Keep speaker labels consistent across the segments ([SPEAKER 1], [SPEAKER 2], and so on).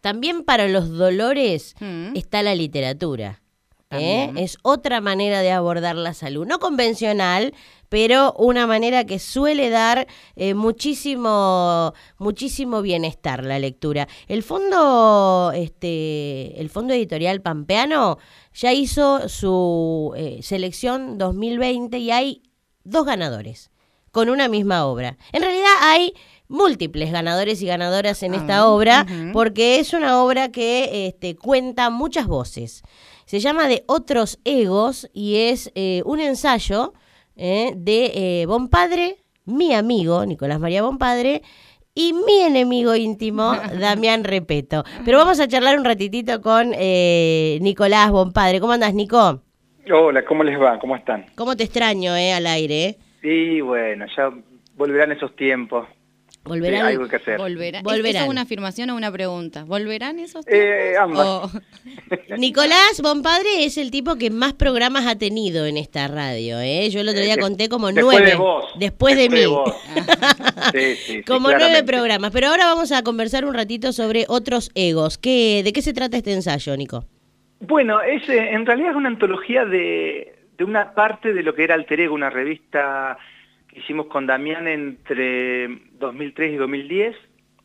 [SPEAKER 1] también para los dolores
[SPEAKER 2] Mm.
[SPEAKER 1] está la literatura. ¿eh? Es otra manera de abordar la salud, no convencional, pero una manera que suele dar eh, muchísimo, muchísimo bienestar la lectura. El fondo, este, el fondo editorial Pampeano ya hizo su eh, selección 2020 y hay dos ganadores con una misma obra. En realidad hay múltiples ganadores y ganadoras en esta
[SPEAKER 2] Ah,
[SPEAKER 1] obra porque es una obra que este, cuenta muchas voces. Se llama De otros egos y es eh, un ensayo eh, de eh, Bonpadre, mi amigo Nicolás María Bonpadre y mi enemigo íntimo Damián Repeto. Pero vamos a charlar un ratitito con eh, Nicolás Bonpadre. ¿Cómo andas, Nico?
[SPEAKER 3] Hola, ¿cómo les va? ¿Cómo están?
[SPEAKER 1] ¿Cómo te extraño eh, al aire? eh?
[SPEAKER 3] Sí, bueno, ya volverán esos tiempos. Sí,
[SPEAKER 1] Volverán.
[SPEAKER 3] algo que hacer.
[SPEAKER 2] Volverá. ¿Es-
[SPEAKER 1] Volverán.
[SPEAKER 2] ¿Eso es una afirmación o una pregunta? ¿Volverán esos
[SPEAKER 3] Eh, ambas.
[SPEAKER 1] Nicolás Bonpadre es el tipo que más programas ha tenido en esta radio. ¿eh? Yo el otro día
[SPEAKER 3] Eh,
[SPEAKER 1] conté como
[SPEAKER 3] después
[SPEAKER 1] nueve.
[SPEAKER 3] de vos.
[SPEAKER 1] Después de
[SPEAKER 3] Después
[SPEAKER 1] mí.
[SPEAKER 3] vos. Sí, sí, sí,
[SPEAKER 1] como nueve programas. Pero ahora vamos a conversar un ratito sobre otros egos. ¿Qué, ¿De qué se trata este ensayo, Nico?
[SPEAKER 3] Bueno, es, eh, en realidad es una antología de, de una parte de lo que era Alter Ego, una revista que hicimos con Damián entre 2003 y 2010,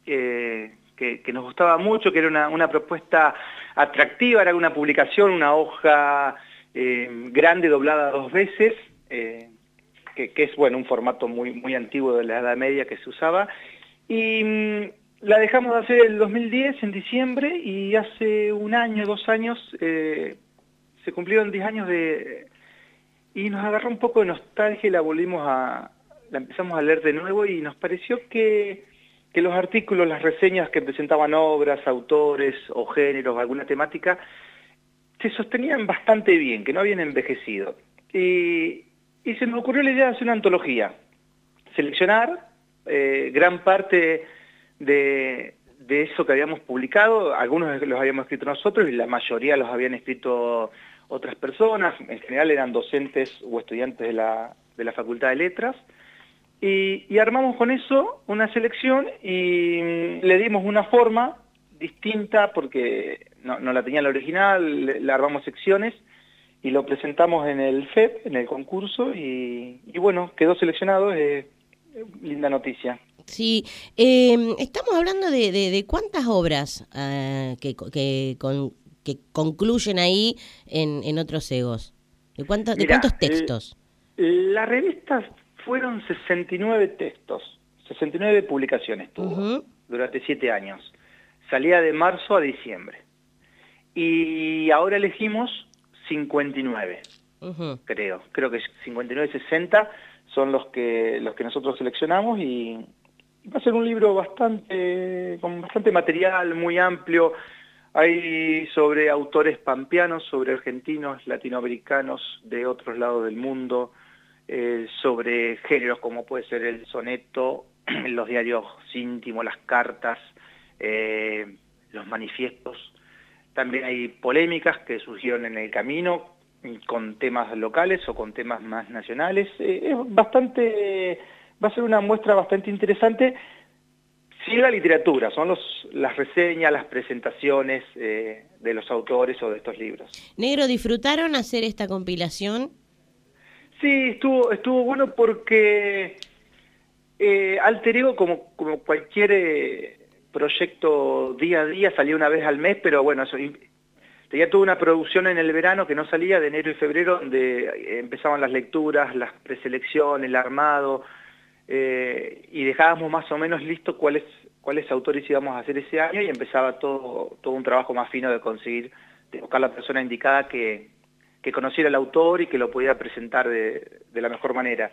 [SPEAKER 3] eh, que, nos gustaba mucho, que era una, propuesta atractiva, era una publicación, una hoja eh, grande doblada dos veces, eh, que, es bueno un formato muy, muy antiguo de la Edad Media que se usaba. Y mm, la dejamos de hacer el 2010, en diciembre, y hace un año, dos años, se cumplieron 10 años de... Y nos agarró un poco de nostalgia y la volvimos a... La empezamos a leer de nuevo y nos pareció que, que los artículos, las reseñas que presentaban obras, autores o géneros, alguna temática, se sostenían bastante bien, que no habían envejecido. Y, se nos ocurrió la idea de hacer una antología, seleccionar eh, gran parte de, de eso que habíamos publicado, algunos los habíamos escrito nosotros y la mayoría los habían escrito otras personas, en general eran docentes o estudiantes de la, de la Facultad de Letras, y, armamos con eso una selección y mm, le dimos una forma distinta porque no, la tenía la original, le armamos secciones y lo presentamos en el FEP, en el concurso, y, bueno, quedó seleccionado, eh, linda noticia.
[SPEAKER 1] Sí, eh, estamos hablando de, cuántas obras ah, que, que, con- que concluyen ahí en, en otros egos. ¿De, cuánto- de
[SPEAKER 3] Mirá,
[SPEAKER 1] cuántos
[SPEAKER 3] eh,
[SPEAKER 1] textos?
[SPEAKER 3] La revista fueron 69 textos, 69 publicaciones tuvo
[SPEAKER 1] Ujú.
[SPEAKER 3] durante siete años. Salía de marzo a diciembre. Y ahora elegimos 59,
[SPEAKER 1] Ujú.
[SPEAKER 3] creo. Creo que 59 y 60 son los que, los que nosotros seleccionamos y va a ser un libro bastante, con bastante material, muy amplio. Hay sobre autores pampeanos, sobre argentinos, latinoamericanos, de otros lados del mundo, eh, sobre géneros como puede ser el soneto, los diarios íntimos, las cartas, eh, los manifiestos. También hay polémicas que surgieron en el camino con temas locales o con temas más nacionales. Eh, es bastante, va a ser una muestra bastante interesante. Sí la literatura, son los, las reseñas, las presentaciones eh, de los autores o de estos libros.
[SPEAKER 1] Negro, ¿disfrutaron hacer esta compilación?
[SPEAKER 3] Sí, estuvo, estuvo bueno porque eh, Alter Ego, como, como cualquier eh, proyecto día a día, salía una vez al mes, pero bueno, eso, y- tenía toda una producción en el verano que no salía de enero y febrero, donde eh, empezaban las lecturas, las preselecciones, el armado, eh, y dejábamos más o menos listo cuáles cuáles autores íbamos a hacer ese año y empezaba todo, todo un trabajo más fino de conseguir, de buscar la persona indicada que, que conociera al autor y que lo pudiera presentar de, de la mejor manera.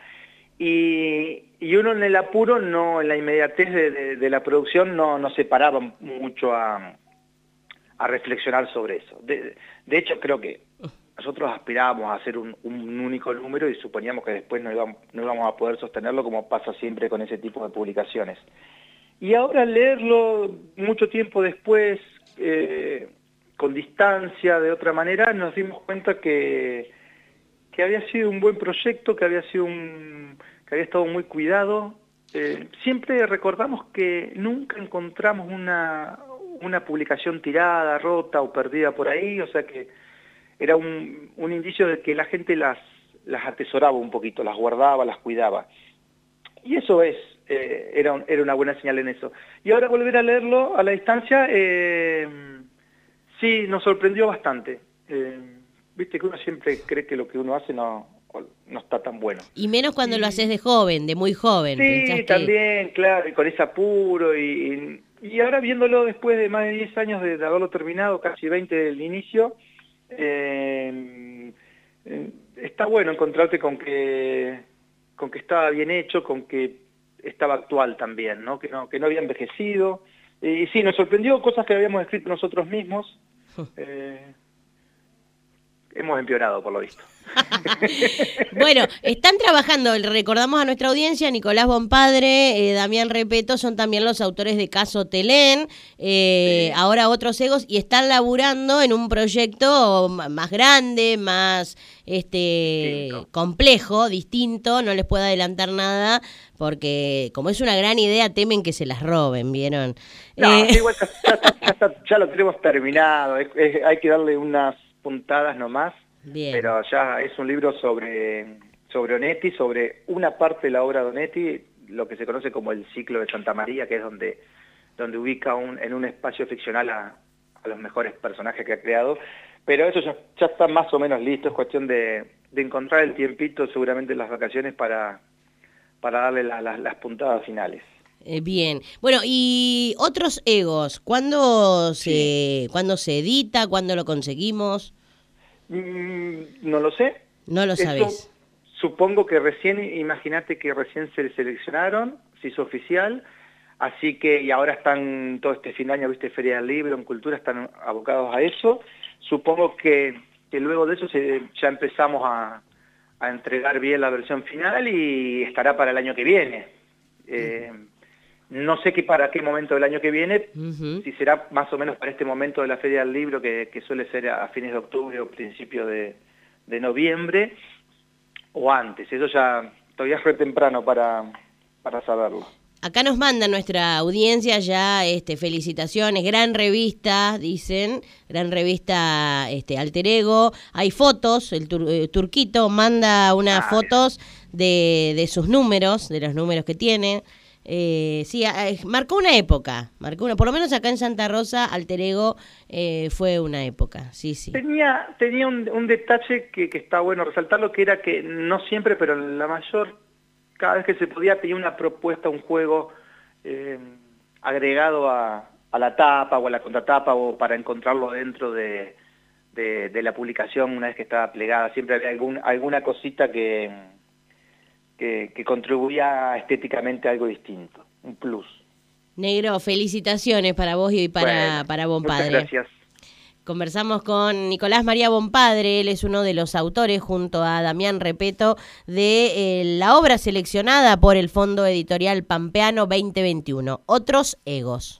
[SPEAKER 3] Y, y uno en el apuro, no en la inmediatez de, de- de la producción, no, no se paraba mucho a, a reflexionar sobre eso. De, de hecho, creo que nosotros aspirábamos a hacer un, único número y suponíamos que después no íbamos, no íbamos a poder sostenerlo como pasa siempre con ese tipo de publicaciones. Y ahora leerlo mucho tiempo después, eh, con distancia, de otra manera, nos dimos cuenta que, que había sido un buen proyecto, que había sido un, que había estado muy cuidado. Eh, siempre recordamos que nunca encontramos una, una publicación tirada, rota o perdida por ahí, o sea que era un, un indicio de que la gente las, las atesoraba un poquito, las guardaba, las cuidaba. Y eso es, eh, era, era una buena señal en eso. Y ahora volver a leerlo a la distancia, eh, sí, nos sorprendió bastante. Eh, viste que uno siempre cree que lo que uno hace no, no está tan bueno.
[SPEAKER 1] Y menos cuando lo haces de joven, de muy joven.
[SPEAKER 3] Sí, también, claro, y con ese apuro. Y, y, ahora viéndolo después de más de 10 años de, haberlo terminado, casi 20 del inicio, eh, está bueno encontrarte con que, con que estaba bien hecho, con que estaba actual también, ¿no? Que no, que no había envejecido. Y, sí, nos sorprendió cosas que habíamos escrito nosotros mismos. Eh, hemos empeorado, por lo visto.
[SPEAKER 1] bueno, están trabajando, recordamos a nuestra audiencia, Nicolás Bonpadre, eh, Damián Repeto, son también los autores de Caso Telén, eh, ahora otros egos, y están laburando en un proyecto más grande, más este complejo, distinto, no les puedo adelantar nada, porque como es una gran idea, temen que se las roben, ¿vieron?
[SPEAKER 3] No, eh, igual ya, lo tenemos terminado, hay que darle unas puntadas nomás, pero ya es un libro sobre, sobre Onetti, sobre una parte de la obra de Onetti, lo que se conoce como el ciclo de Santa María, que es donde, donde ubica un, en un espacio ficcional a, los mejores personajes que ha creado, pero eso ya, ya está más o menos listo, es cuestión de, de encontrar el tiempito seguramente en las vacaciones para, para darle las puntadas finales.
[SPEAKER 1] Eh, bien. Bueno, y otros egos, ¿cuándo se, se edita? ¿Cuándo lo conseguimos?
[SPEAKER 3] Mm, no lo sé.
[SPEAKER 1] No lo sabes.
[SPEAKER 3] Supongo que recién, imagínate que recién se seleccionaron, se hizo oficial, así que, y ahora están todo este fin de año, viste, Feria del Libro, en Cultura, están abocados a eso. Supongo que, que luego de eso se, ya empezamos a, a entregar bien la versión final y estará para el año que viene. Eh, no sé qué para qué momento del año que viene, si será más o menos para este momento de la Feria del Libro, que, suele ser a fines de octubre o principio de, noviembre, o antes. Eso ya todavía es re temprano para, para saberlo.
[SPEAKER 1] Acá nos manda nuestra audiencia ya este, felicitaciones, gran revista, dicen, gran revista este, Alter Ego. Hay fotos, el eh, Turquito manda unas ah, fotos de, de sus números, de los números que tiene. Eh, sí, marcó una época, marcó una, por lo menos acá en Santa Rosa, Alter Ego eh, fue una época, sí, sí.
[SPEAKER 3] Tenía, tenía un, detalle que, que, está bueno resaltarlo, que era que no siempre, pero la mayor, cada vez que se podía, tenía una propuesta, un juego eh, agregado a, la tapa o a la contratapa o para encontrarlo dentro de, de, la publicación una vez que estaba plegada. Siempre había algún, alguna cosita que que, contribuía estéticamente a algo distinto, un plus.
[SPEAKER 1] Negro, felicitaciones para vos y para, para Bonpadre.
[SPEAKER 3] Muchas gracias.
[SPEAKER 1] Conversamos con Nicolás María Bonpadre, él es uno de los autores junto a Damián Repeto de eh, la obra seleccionada por el Fondo Editorial Pampeano 2021, Otros Egos.